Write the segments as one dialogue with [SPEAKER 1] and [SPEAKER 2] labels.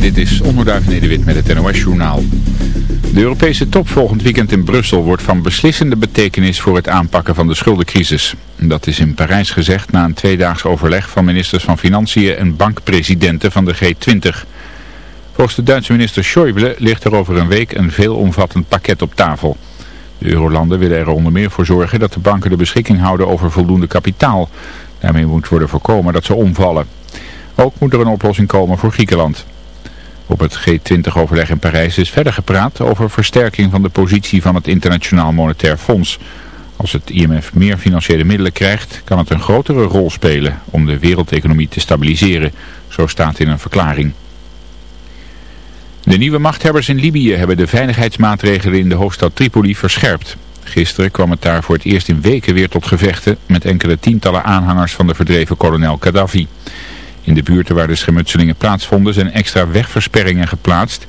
[SPEAKER 1] Dit is Onderduif Nederwit met het NOS-journaal. De Europese top volgend weekend in Brussel wordt van beslissende betekenis voor het aanpakken van de schuldencrisis. Dat is in Parijs gezegd na een tweedaags overleg van ministers van Financiën en bankpresidenten van de G20. Volgens de Duitse minister Schäuble ligt er over een week een veelomvattend pakket op tafel. De eurolanden willen er onder meer voor zorgen dat de banken de beschikking houden over voldoende kapitaal. Daarmee moet worden voorkomen dat ze omvallen. Ook moet er een oplossing komen voor Griekenland. Op het G20-overleg in Parijs is verder gepraat over versterking van de positie van het Internationaal Monetair Fonds. Als het IMF meer financiële middelen krijgt, kan het een grotere rol spelen om de wereldeconomie te stabiliseren, zo staat in een verklaring. De nieuwe machthebbers in Libië hebben de veiligheidsmaatregelen in de hoofdstad Tripoli verscherpt. Gisteren kwam het daar voor het eerst in weken weer tot gevechten met enkele tientallen aanhangers van de verdreven kolonel Gaddafi. In de buurten waar de schermutselingen plaatsvonden zijn extra wegversperringen geplaatst.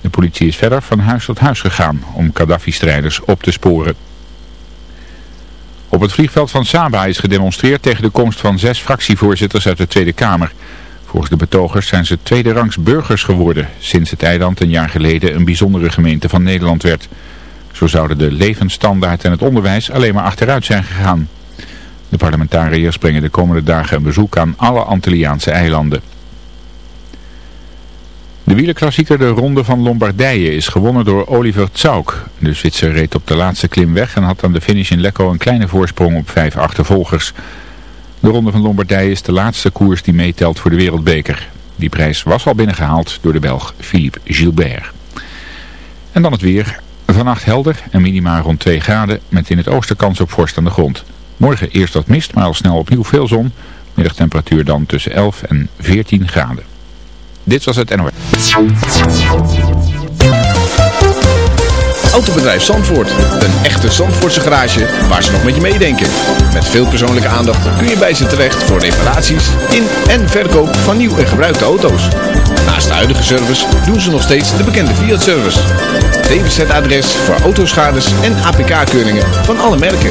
[SPEAKER 1] De politie is verder van huis tot huis gegaan om Gaddafi-strijders op te sporen. Op het vliegveld van Saba is gedemonstreerd tegen de komst van zes fractievoorzitters uit de Tweede Kamer. Volgens de betogers zijn ze tweede rangs burgers geworden sinds het eiland een jaar geleden een bijzondere gemeente van Nederland werd. Zo zouden de levensstandaard en het onderwijs alleen maar achteruit zijn gegaan. De parlementariërs brengen de komende dagen een bezoek aan alle Antilliaanse eilanden. De wielerklassieker de Ronde van Lombardije is gewonnen door Oliver Tsauk. De Zwitser reed op de laatste klim weg en had aan de finish in Lecco een kleine voorsprong op vijf achtervolgers. De Ronde van Lombardije is de laatste koers die meetelt voor de wereldbeker. Die prijs was al binnengehaald door de Belg Philippe Gilbert. En dan het weer. Vannacht helder en minima rond 2 graden met in het oosten kans op vorst aan de grond. Morgen eerst wat mist, maar al snel opnieuw veel zon. Middagtemperatuur dan tussen 11 en 14 graden. Dit was het NOS.
[SPEAKER 2] Autobedrijf Zandvoort. Een echte Zandvoortse garage waar ze nog met je meedenken. Met veel persoonlijke aandacht kun je bij ze terecht voor reparaties in en verkoop van nieuw en gebruikte auto's. Naast de huidige service doen ze nog steeds de bekende Fiat-service. DWZ-adres voor autoschades en APK-keuringen van alle merken.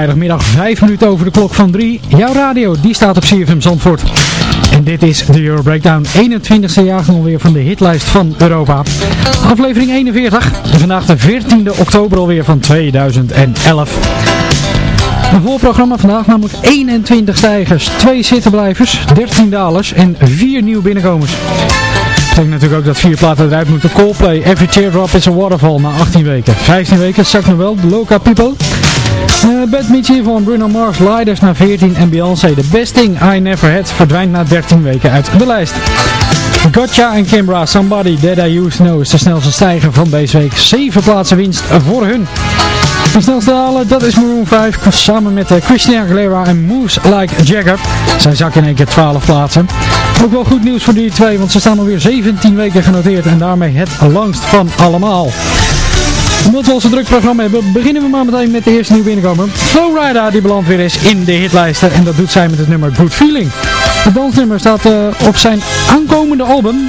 [SPEAKER 3] Vrijdagmiddag 5 minuten over de klok van 3. Jouw radio, die staat op CFM Zandvoort. En dit is de Euro Breakdown, 21ste jaargang alweer van de hitlijst van Europa. Aflevering 41, en vandaag de 14e oktober alweer van 2011. Een vol programma vandaag, namelijk 21 stijgers, 2 zittenblijvers, 13 dalers en 4 nieuwe binnenkomers. Dat betekent natuurlijk ook dat vier platen eruit moeten. Coldplay, Every Teardrop is a Waterfall na 18 weken. 15 weken, Zak Noel, Loca People. Uh, Bad Mitchie van Bruno Mars, Leiders na 14 en Beyoncé, The Best Thing I Never Had, verdwijnt na 13 weken uit de lijst. Gotcha en Kimbra, Somebody That I Used to Know is de snelste stijger van deze week. 7 plaatsen winst voor hun. De snelste halen, dat is Maroon 5, samen met uh, Christina Aguilera en Moose Like Jagger. Zij zakken in één keer 12 plaatsen. Ook wel goed nieuws voor die twee, want ze staan alweer 17 weken genoteerd en daarmee het langst van allemaal. Omdat we al zo'n druk programma hebben, beginnen we maar meteen met de eerste nieuwe binnenkomer. Flowrider die belandt weer eens in de hitlijsten en dat doet zij met het nummer Good Feeling. Het dansnummer staat uh, op zijn aankomende album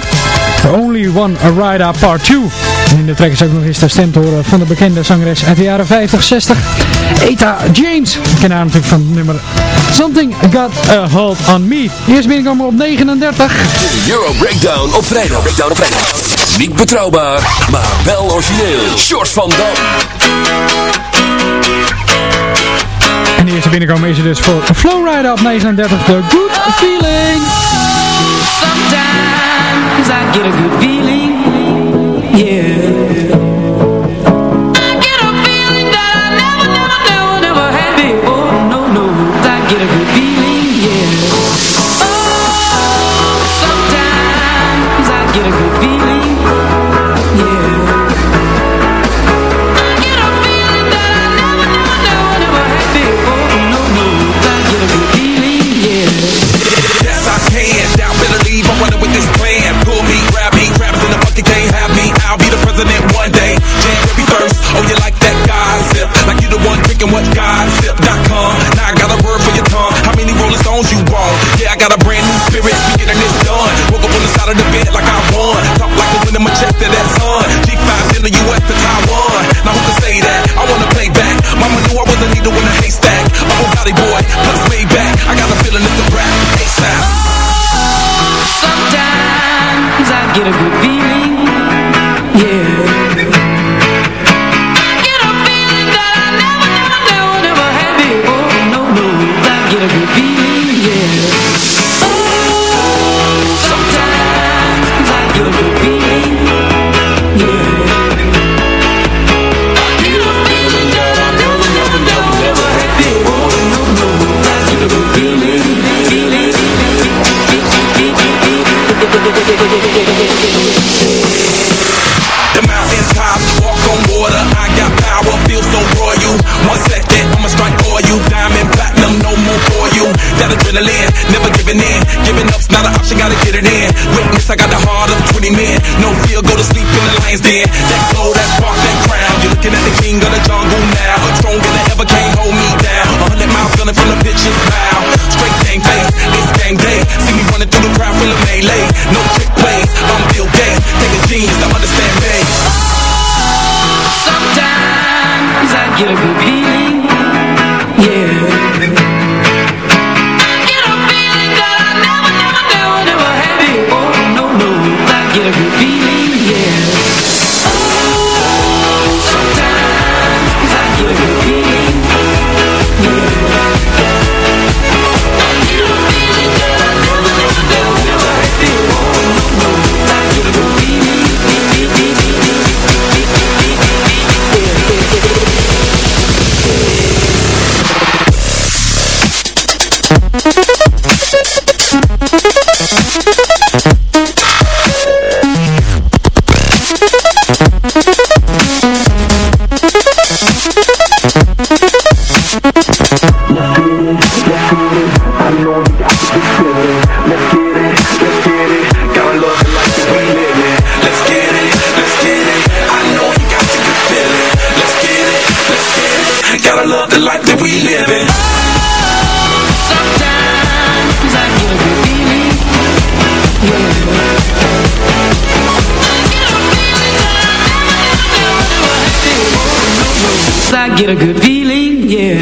[SPEAKER 3] Only One A Ride Part 2. En in de track is ook nog eens de stem te horen van de bekende zangeres uit de jaren 50, 60, Eta James. Ik ken haar natuurlijk van het nummer Something Got A Hold On Me. Eerst binnenkomen op 39.
[SPEAKER 4] Euro Breakdown op vrijdag. Breakdown op vrijdag. Niet betrouwbaar, maar wel origineel. Short van Dam.
[SPEAKER 3] En de eerste binnenkomen is er dus voor Flowrider op 39, The Good Feeling.
[SPEAKER 5] Sometimes I get a good feeling, yeah. relay, no trick plays.
[SPEAKER 6] I'm Bill Gates, take a genius, get a good feeling, yeah.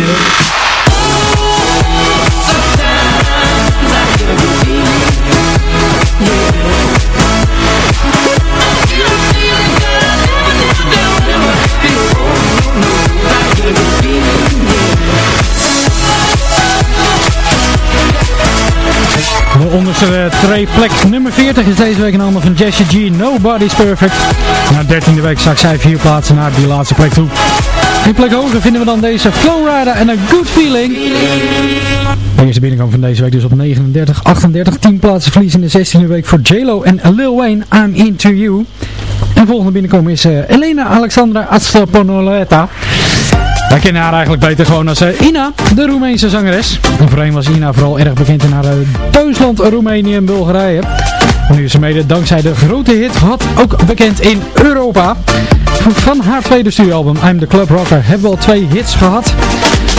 [SPEAKER 3] De onderste twee plek nummer 40 is deze week een ander van Jessie G. Nobody's Perfect. Na 13e week zak zij vier plaatsen naar die laatste plek toe. In plek hoger vinden we dan deze Flowrider en A Good Feeling. De eerste binnenkomen van deze week dus op 39, 38, 10 plaatsen verlies in de 16e week voor JLo en Lil Wayne, I'm Into You. En de volgende binnenkomen is uh, Elena Alexandra Astaponoleta. Wij kennen haar eigenlijk beter gewoon als uh, Ina, de Roemeense zangeres. En voorheen was Ina vooral erg bekend in haar uh, Roemenië en Bulgarije. Nu is ze mede dankzij de grote hit gehad, ook bekend in Europa. Van haar tweede studioalbum I'm the Club Rocker hebben we al twee hits gehad.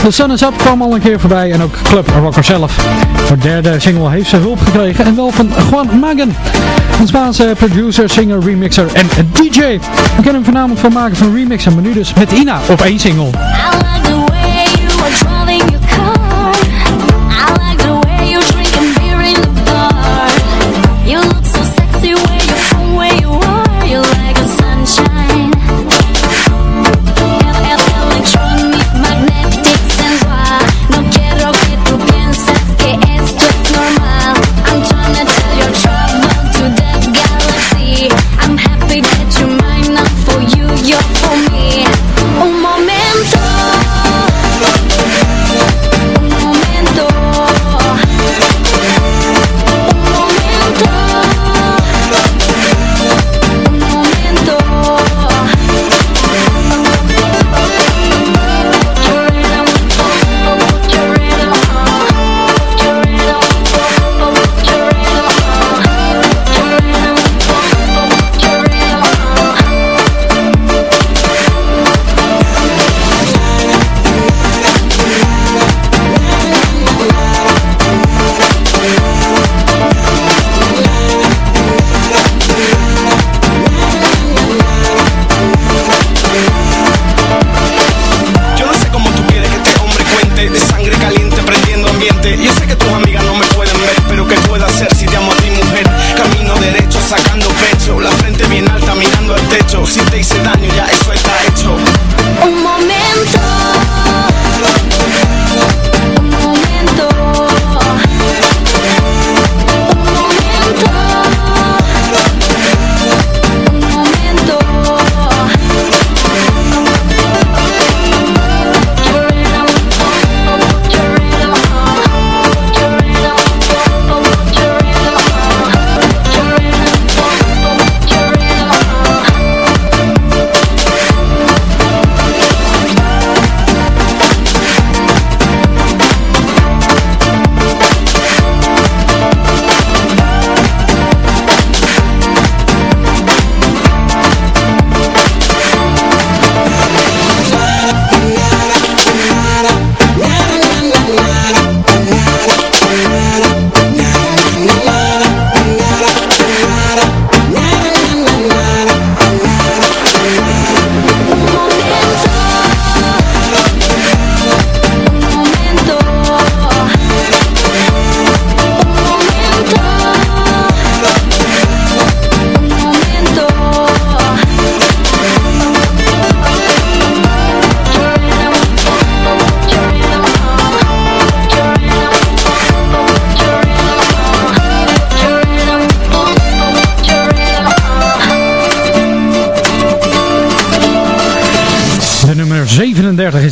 [SPEAKER 3] The Sun is Up kwam al een keer voorbij en ook Club Rocker zelf. Voor de derde single heeft ze hulp gekregen en wel van Juan Magan. Een Spaanse producer, singer, remixer en DJ. We kennen hem voornamelijk van maken van remixen, maar nu dus met Ina op één single.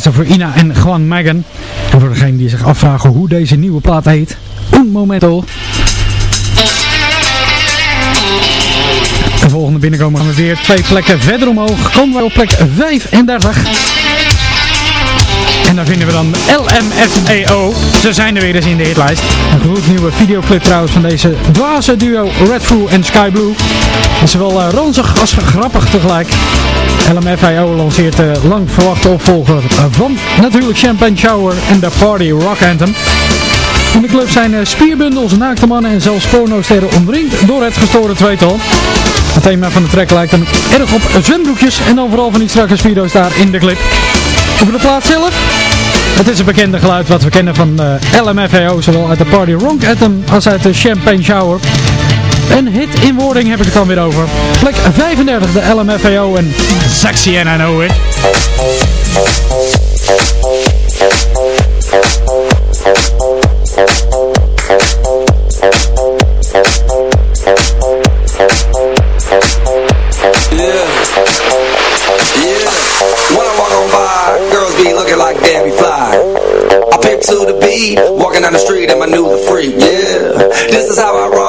[SPEAKER 3] Is voor Ina en Juan Megan. En voor degenen die zich afvragen hoe deze nieuwe plaat heet. Un momento. De volgende binnenkomen gaan we weer twee plekken verder omhoog. Komen we op plek 35. En daar vinden we dan LMFAO. Ze zijn er weer eens in de hitlijst. Een gloednieuwe videoclip trouwens van deze dwaze duo Redfoo en Sky Blue. Is zowel uh, ranzig als grappig tegelijk. LMFAO lanceert de lang verwachte opvolger eh, van natuurlijk Champagne Shower en de Party Rock Anthem. In de club zijn eh, spierbundels, naakte mannen en zelfs pornosterren omringd door het gestoorde tweetal. Het thema van de track lijkt dan erg op zwembroekjes en dan vooral van die strakke speedo's daar in de clip. Over de plaat zelf. Het is een bekende geluid wat we kennen van uh, LMFAO, zowel uit de Party Rock Anthem als uit de Champagne Shower. Een hit in wording heb ik het dan weer over. Plek 35, de LMFAO en Sexy and I Know It.
[SPEAKER 7] Walking down the street and my new the freak. Yeah, this is how I and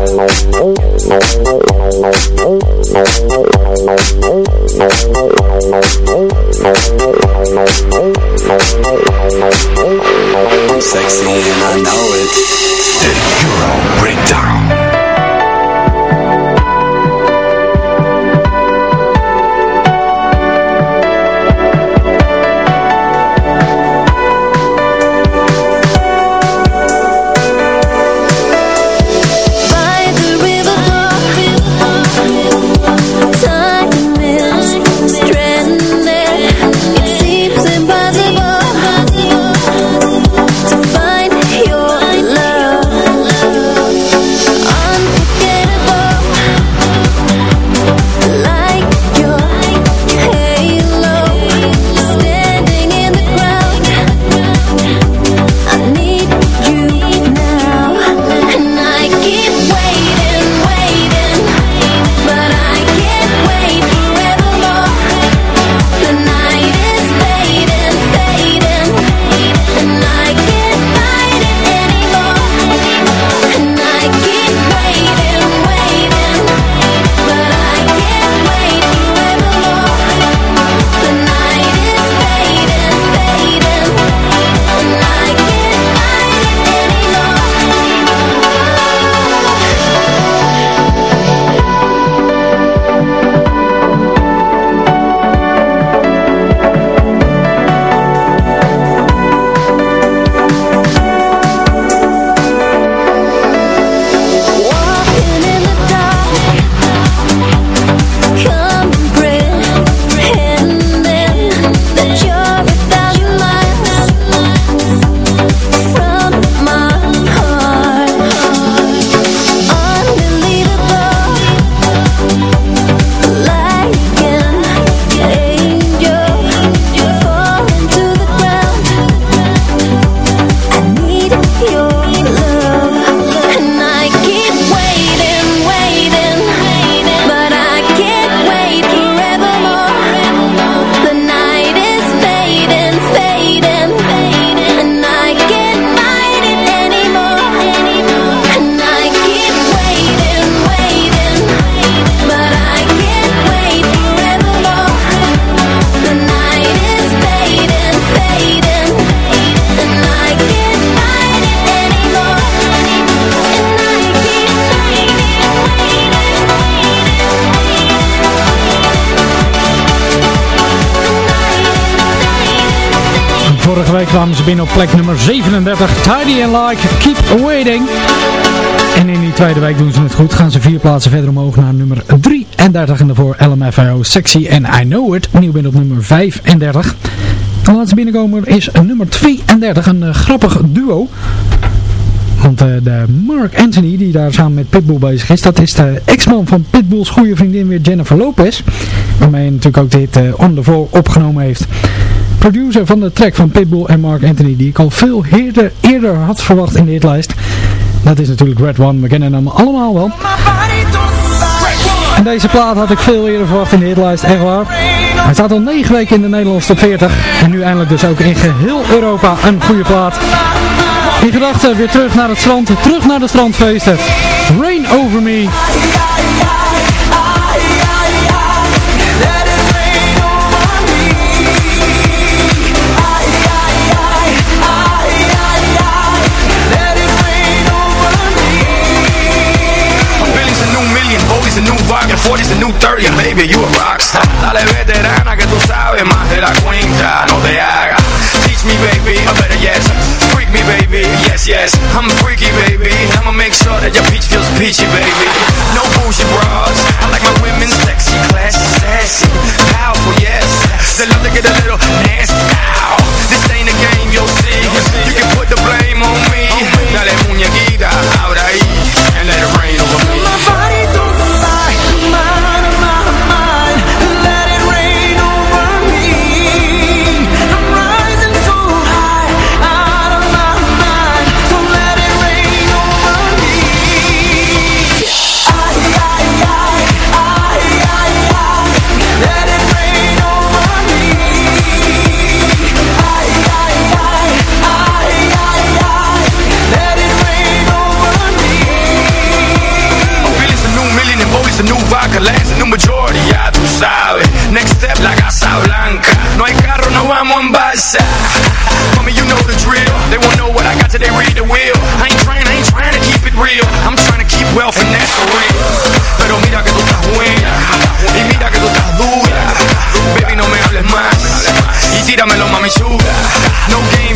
[SPEAKER 3] kwamen ze binnen op plek nummer 37. Tidy and Like, Keep Waiting. En in die tweede week doen ze het goed. Gaan ze vier plaatsen verder omhoog naar nummer 33. En daarvoor LMFAO Sexy and I Know It. Nieuw binnen op nummer 35. De laatste binnenkomer is nummer 32. Een uh, grappig duo. Want uh, de Mark Anthony, die daar samen met Pitbull bezig is, dat is de ex-man van Pitbull's goede vriendin weer Jennifer Lopez. Waarmee hij natuurlijk ook dit uh, On The Floor opgenomen heeft. Producer van de track van Pitbull en Mark Anthony, die ik al veel eerder, eerder had verwacht in de hitlijst. Dat is natuurlijk Red One, we kennen hem allemaal wel. En deze plaat had ik veel eerder verwacht in de hitlijst, echt waar. Hij staat al 9 weken in de Nederlandse top 40. En nu eindelijk dus ook in geheel Europa een goede plaat. In gedachten weer terug naar het strand, terug naar de strandfeesten. Rain Over Me.
[SPEAKER 8] 40's a new 30 and baby, you a rockstar Dale veterana que tú sabes más de la cuenta No te hagas Teach me baby, or better yes Freak me baby, yes yes. I'm freaky baby. I'ma make sure that your peach feels peachy baby. No bullshit bras. I like my women sexy, classy, sassy. Powerful, yes. They love to get a little nasty. Ow. This ain't a game, you'll see. You can put the blame on me. Dale muñequita, ahora ahí. And let it rain over me
[SPEAKER 9] well finesse Pero mira que tú estás buena y mira que tú estás dura. Baby, no me hables más y tíramelo, mami, suda.
[SPEAKER 10] No game.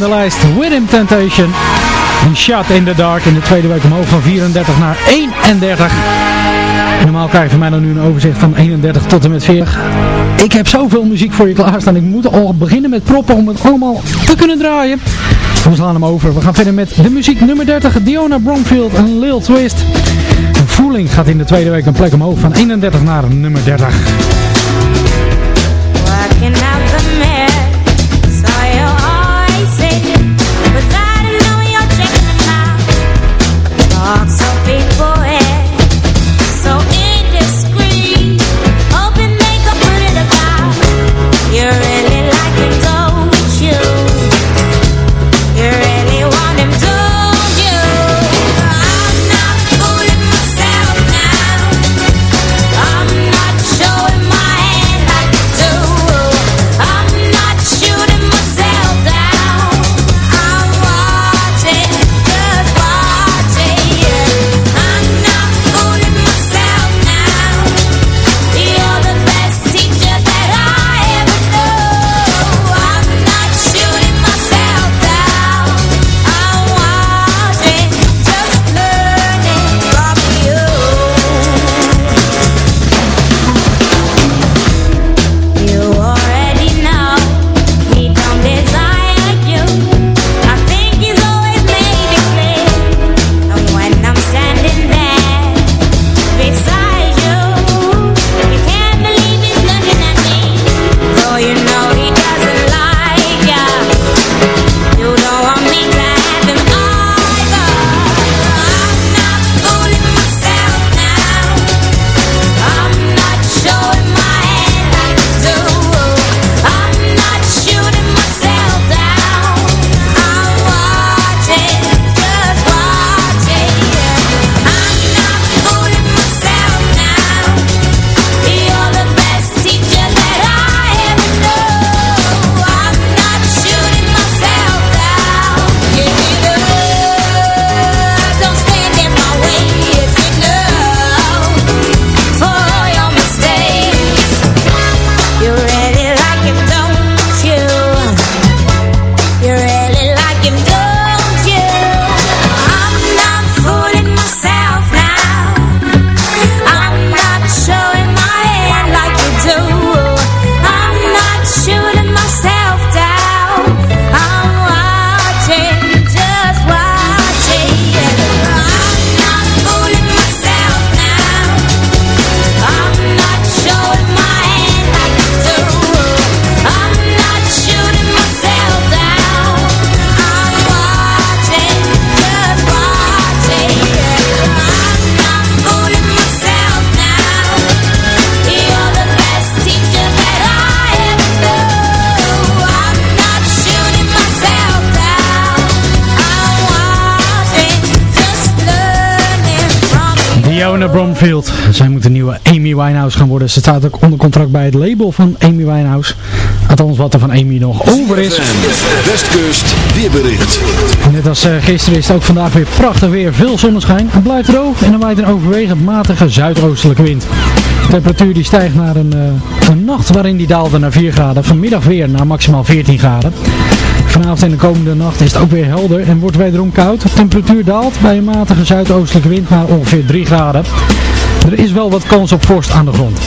[SPEAKER 10] De lijst. Within Temptation. Een Shot in the Dark in de tweede week omhoog van 34 naar 31. Normaal krijg je van mij dan nu een overzicht van 31 tot en met 40. Ik heb zoveel muziek voor je klaarstaan. Ik moet al beginnen met proppen om het allemaal te kunnen draaien. We slaan hem over. We gaan verder met de muziek nummer 30. Diona Bromfield en Lil Twist. Voeling gaat in de tweede week een plek omhoog van 31 naar nummer 30. Zij moet een nieuwe Amy Winehouse gaan worden. Ze staat ook onder contract bij het label van Amy Winehouse. Althans wat er van Amy nog over is.
[SPEAKER 11] Westkust weerbericht.
[SPEAKER 10] Net als eh, gisteren is het ook vandaag weer prachtig weer. Veel zonneschijn. Het blijft droog en er waait een overwegend matige zuidoostelijke wind. De temperatuur die stijgt naar een, eh, een nacht waarin die daalde naar 4 graden. Vanmiddag weer naar maximaal 14 graden. Vanavond en de komende nacht is het ook weer helder en wordt wederom koud. De temperatuur daalt bij een matige zuidoostelijke wind naar ongeveer 3 graden. Er is wel wat kans op vorst aan de grond.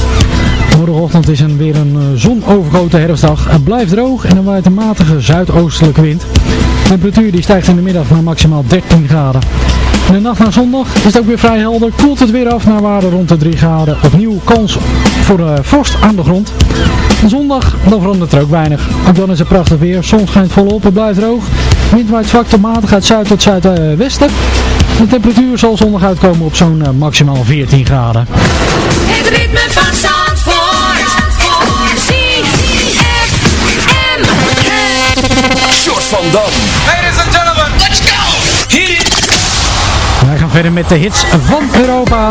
[SPEAKER 10] Morgenochtend is er weer een eh, zonovergoten herfstdag. Het blijft droog en er waait een matige zuidoostelijke wind. De temperatuur die stijgt in de middag naar maximaal 13 graden. De nacht naar zondag is het ook weer vrij helder. Koelt het weer af naar waarde rond de 3 graden. Opnieuw kans voor uh, vorst aan de grond. Zondag dan verandert er ook weinig. Ook dan is het prachtig weer. Zon schijnt volop. Het blijft droog. Wind waait zwak tot matig uit zuid tot zuidwesten. De temperatuur zal zondag uitkomen op zo'n uh, maximaal 14 graden.
[SPEAKER 12] Het ritme van
[SPEAKER 11] van Dam.
[SPEAKER 12] Ladies and gentlemen, let's go. Hit it.
[SPEAKER 10] Wij gaan verder met de hits van Europa.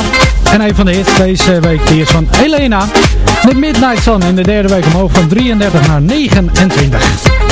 [SPEAKER 10] En een van de hits deze week die is van Elena. De Midnight Sun in de derde week omhoog van 33 naar 29.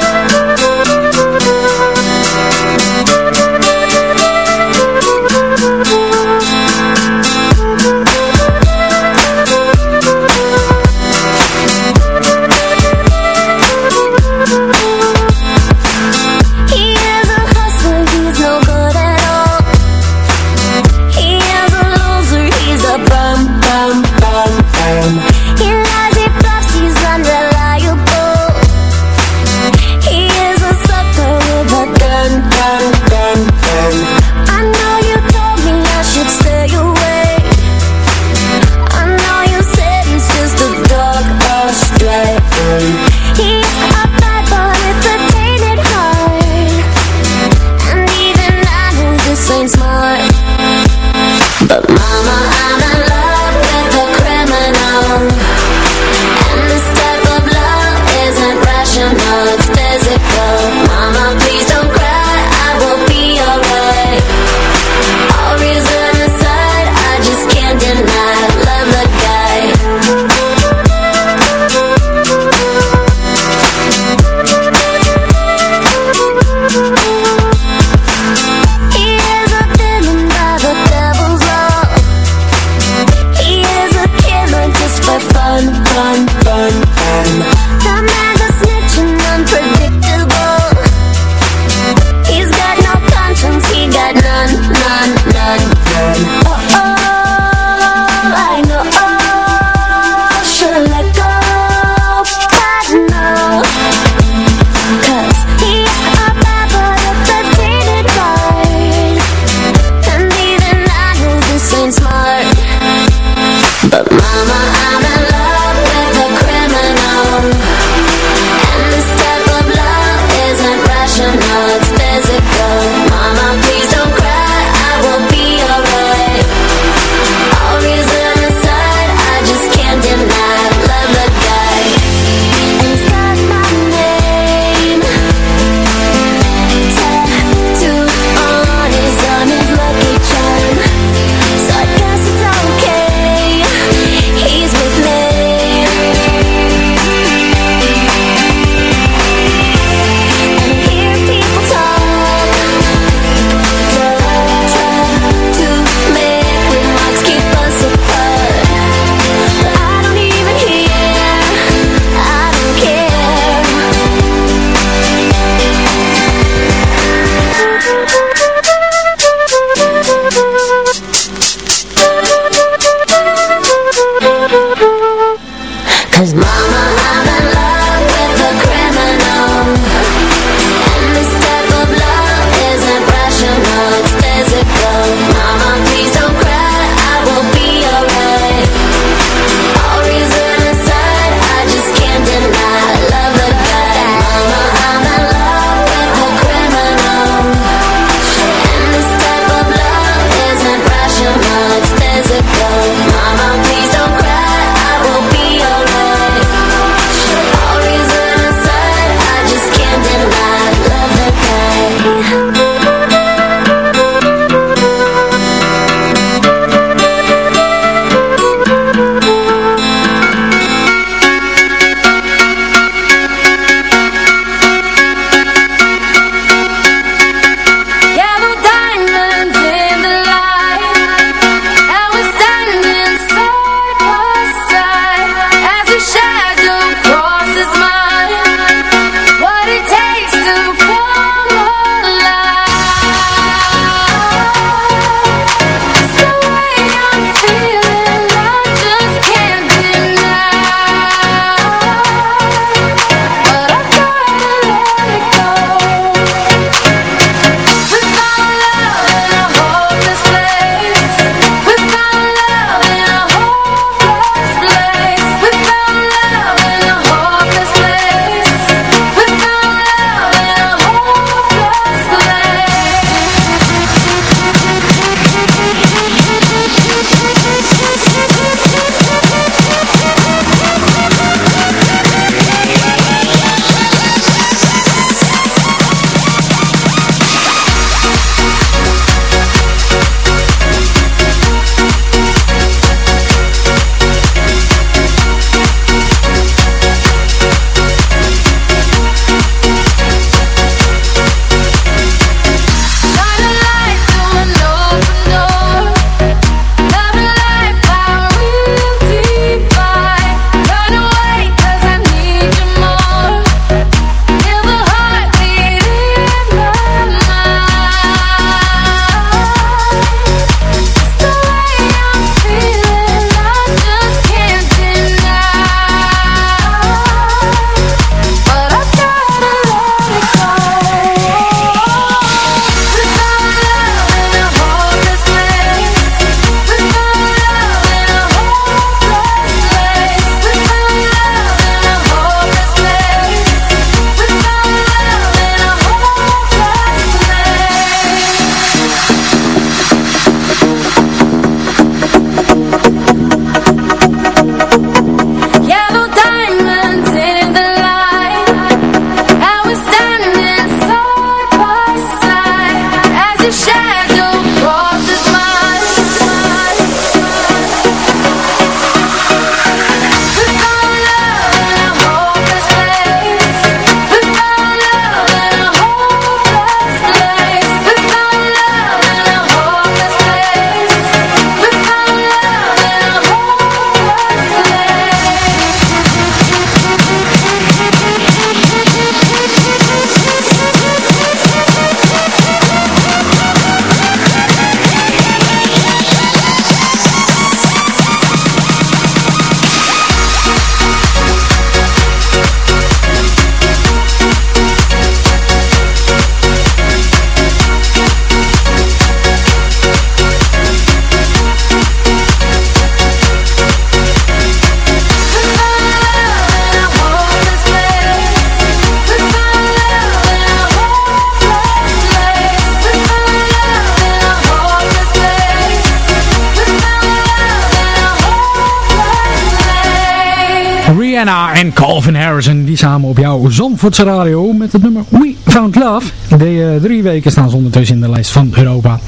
[SPEAKER 3] samen op jouw Zandvoortse radio met het nummer We Found Love. De eh, drie weken staan ze ondertussen in de lijst van Europa.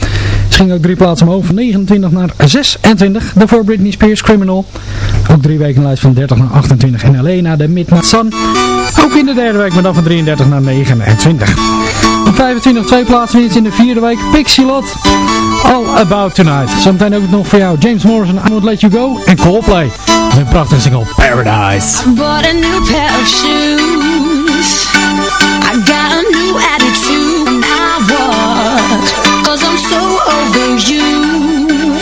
[SPEAKER 3] Ze ging ook drie plaatsen omhoog, van 29 naar 26. Daarvoor Britney Spears, Criminal. Ook drie weken in de lijst van 30 naar 28. En alleen de Midnight Sun. Ook in de derde week, maar dan van 33 naar 29. Op 25 twee plaatsen winst in de vierde week. Pixie Lot, All About Tonight. Zometeen ook nog voor jou James Morrison, I Won't Let You Go en Coldplay. is een prachtige single, Paradise.
[SPEAKER 9] I bought a new pair of shoes. I got a new attitude. And I walk, cause I'm so over you.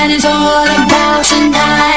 [SPEAKER 9] And it's all about tonight.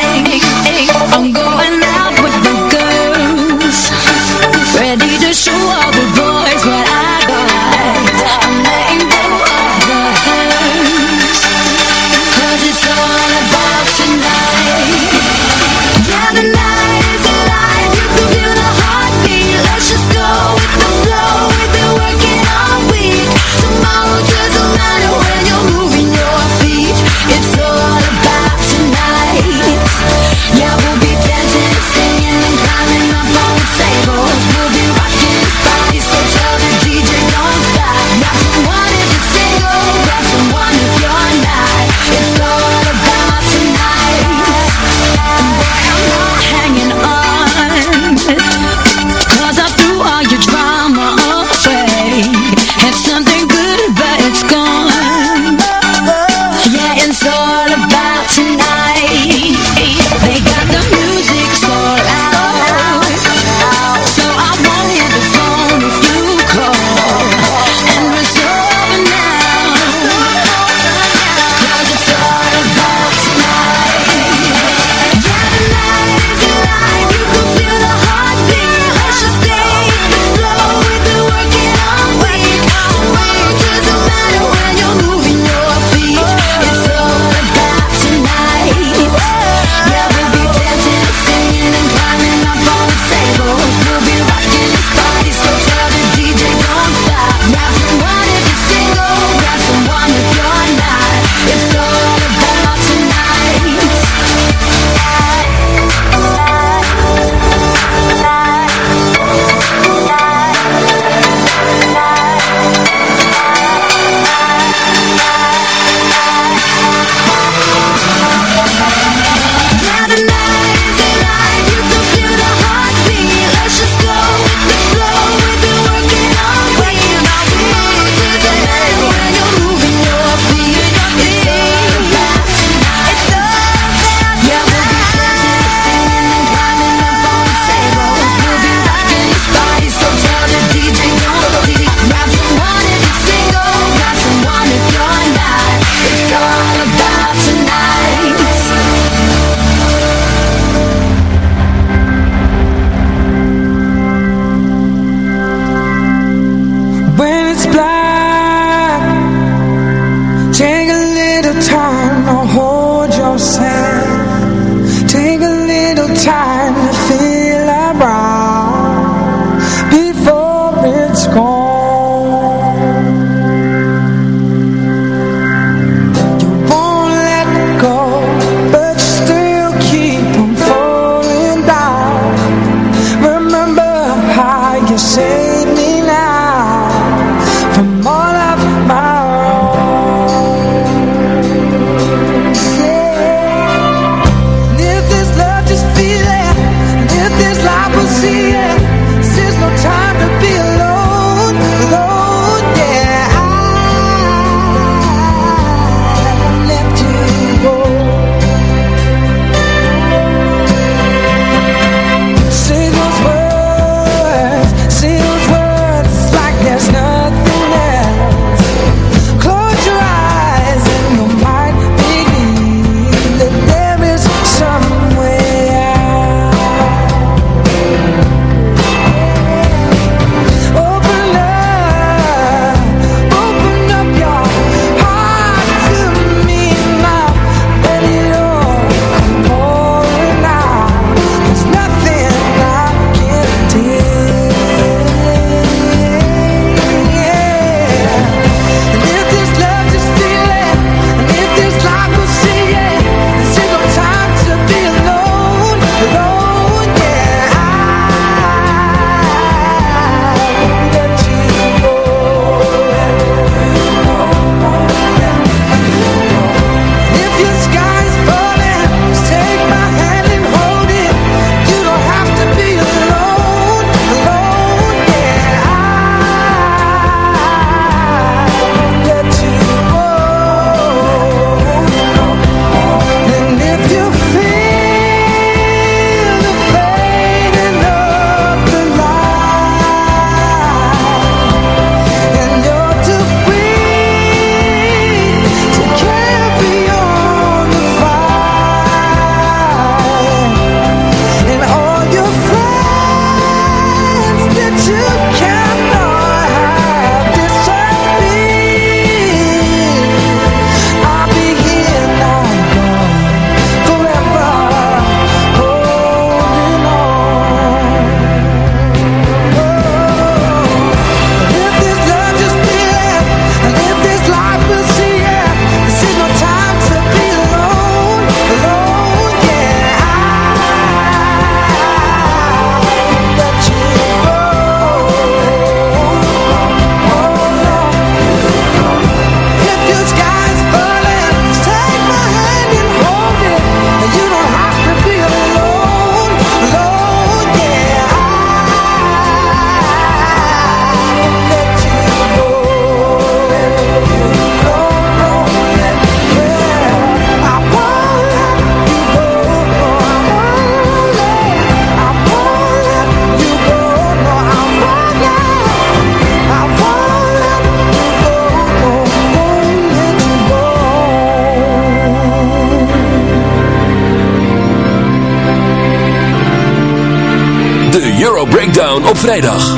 [SPEAKER 4] Vrijdag.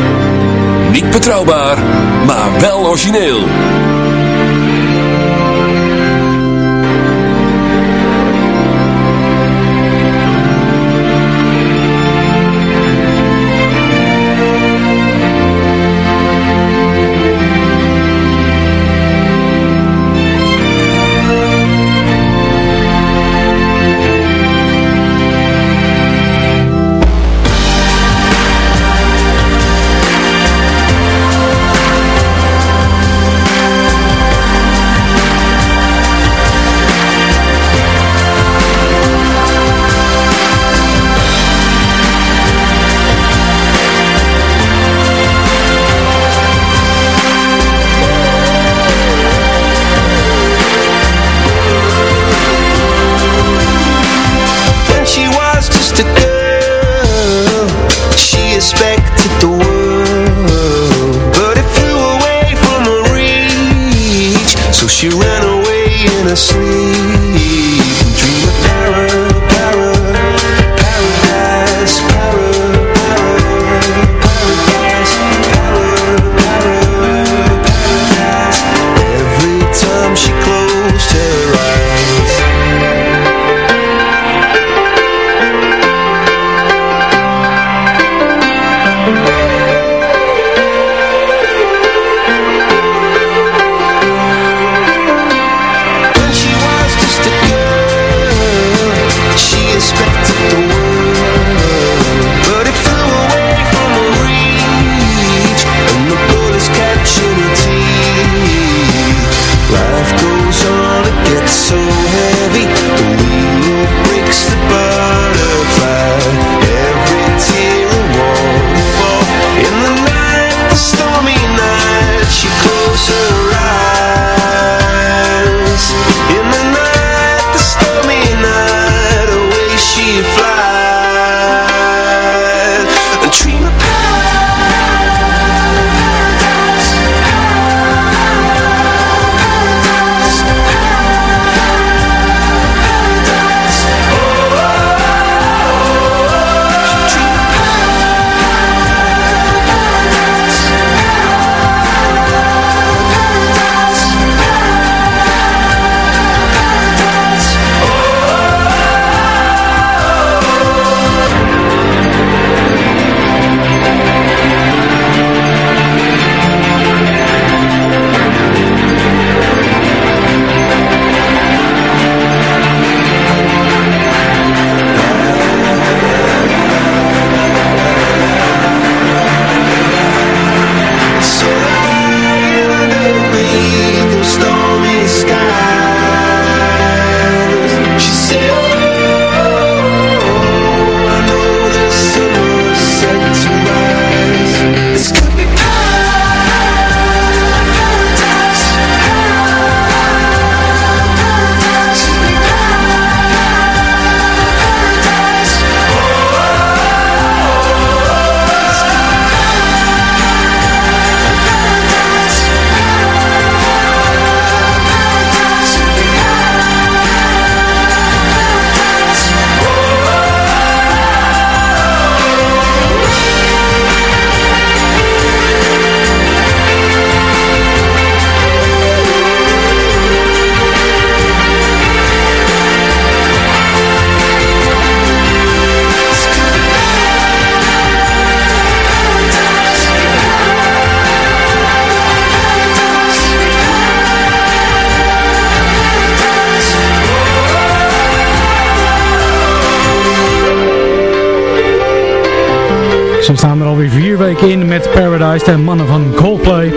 [SPEAKER 9] Paradise,
[SPEAKER 3] de mannen van Coldplay.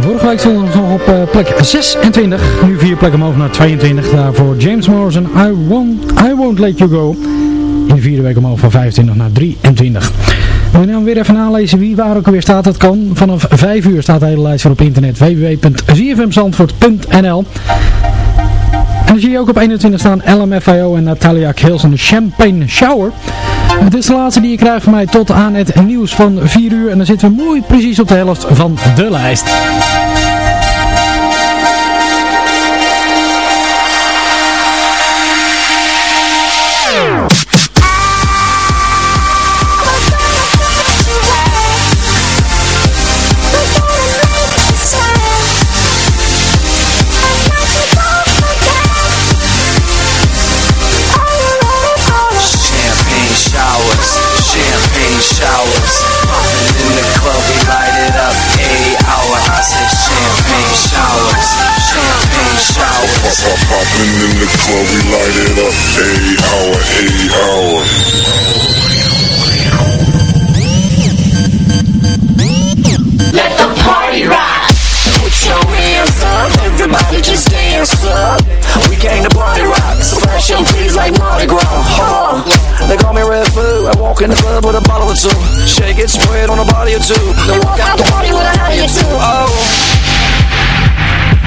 [SPEAKER 3] Vorige week stonden ze nog op eh, plek 26. Nu vier plekken omhoog naar 22. Daarvoor James Morrison, I won't, I won't Let You Go. In de vierde week omhoog van 25 naar 23. Wil je weer even nalezen wie waar ook alweer staat? Dat kan. Vanaf 5 uur staat de hele lijst weer op internet. www.zfmzandvoort.nl En dan zie je ook op 21 staan LMFAO en Natalia Kills en Champagne Shower. Het is de laatste die je krijgt van mij tot aan het nieuws van 4 uur. En dan zitten we mooi precies op de helft van de lijst.
[SPEAKER 13] Pop, popping in the club, we light it up. Eight hour, eight hour.
[SPEAKER 14] Let the party rock. Put your hands up, everybody just dance up. We came to party rock, so flash your titties like Mardi Gras. Huh.
[SPEAKER 15] They call me Red Food. I walk in the club with a bottle or two. Shake it, spread on a body or two. Then walk out the party with a hottie or two. Oh.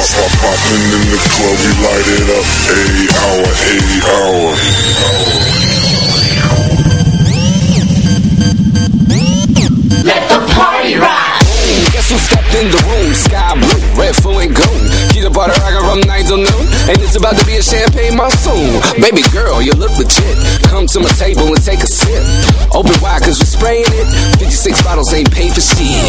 [SPEAKER 13] Pop, pop, popping in the club, we light it up. Eight hour, eight hour.
[SPEAKER 14] Let the party rock.
[SPEAKER 5] Guess who stepped in the room? Sky blue, red, full and gold. Keep the party rockin' from 9 till noon. And it's about to be a champagne monsoon. Baby girl, you look legit. Come to my table and take a sip. Open wide, cause we're spraying it. 56 bottles ain't paid for shit.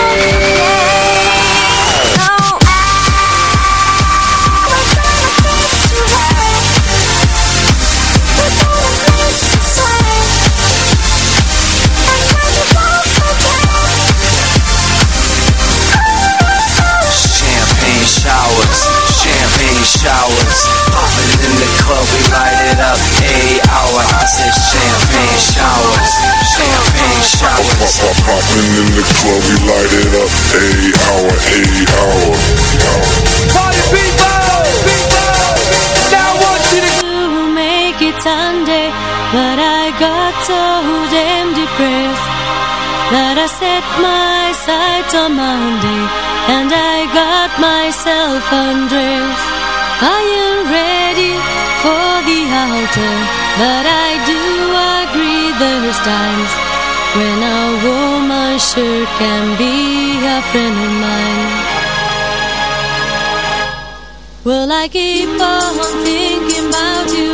[SPEAKER 16] Champagne showers, champagne
[SPEAKER 13] Pop,
[SPEAKER 16] showers.
[SPEAKER 13] pop, popping in the club, we light it up. Eight hour, eight hour.
[SPEAKER 14] Party people! Now I want you to
[SPEAKER 17] to make it Sunday, but I got so damn depressed that I set my sights on Monday and I got myself undressed. I am ready for the altar, but I there's times when a woman sure can be a friend of mine. Well, I keep on thinking about you,